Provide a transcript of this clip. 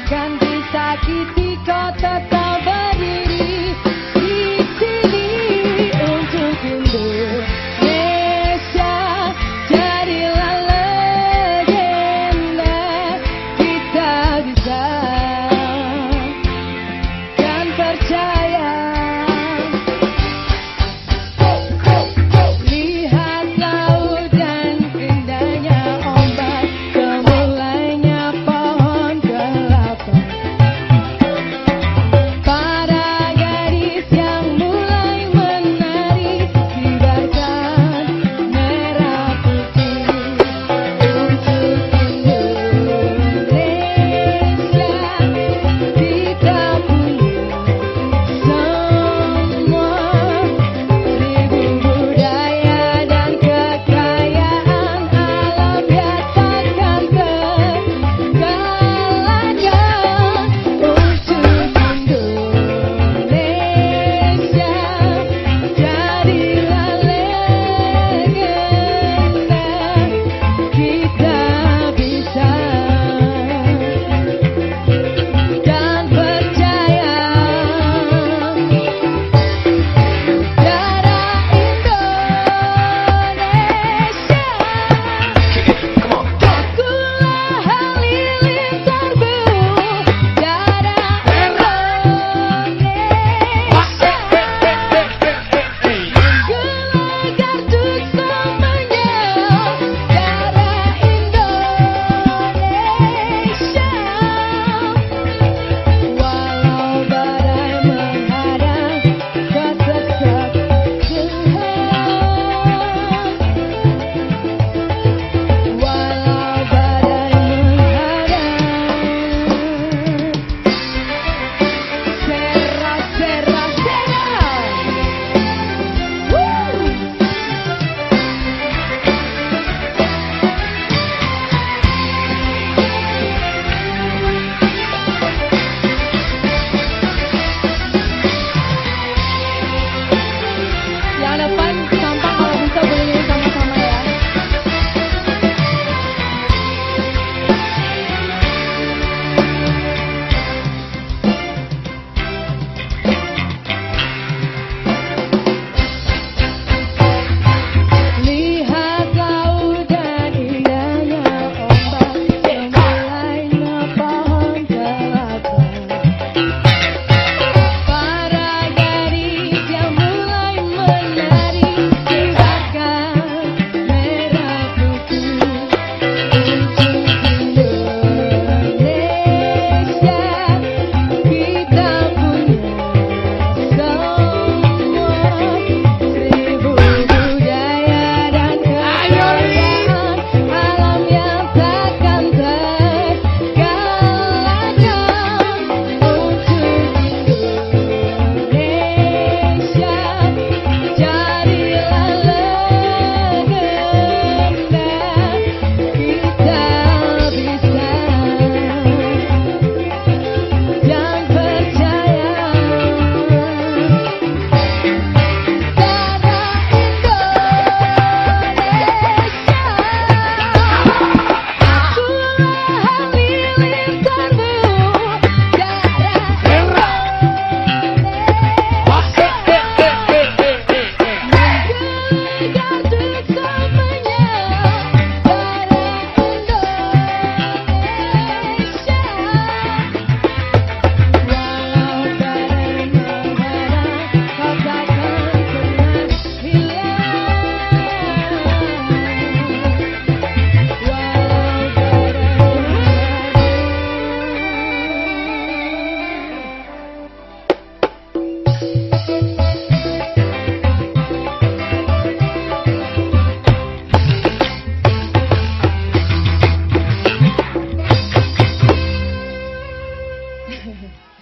bukan disakiti